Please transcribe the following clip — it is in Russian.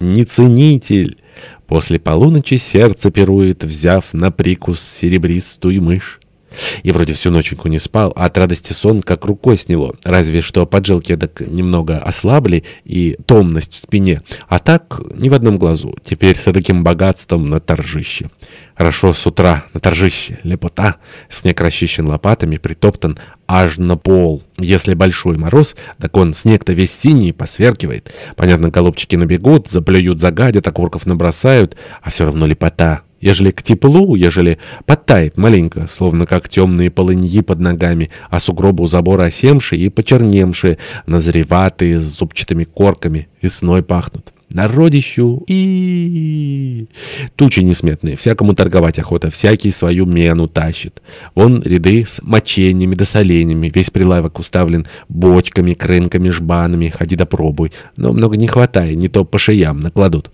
не ценитель. После полуночи сердце пирует, взяв на прикус серебристую мышь. И вроде всю ноченьку не спал, а от радости сон как рукой сняло. Разве что поджилки так немного ослабли и томность в спине. А так ни в одном глазу. Теперь с таким богатством на торжище. Хорошо с утра на торжище. Лепота. Снег расчищен лопатами, притоптан аж на пол. Если большой мороз, так он снег-то весь синий посверкивает. Понятно, голубчики набегут, заплюют, загадят, окурков набросают, а все равно лепота. Ежели к теплу, ежели подтает маленько, словно как темные полыньи под ногами, а сугробы у забора осемшие и почернемшие, назреватые, с зубчатыми корками, весной пахнут. Народищу и тучи несметные, всякому торговать охота, всякий свою мену тащит. Вон ряды с мочениями да соленями, весь прилавок уставлен бочками, крынками, жбанами, ходи да пробуй. Но много не хватает, не то по шеям накладут.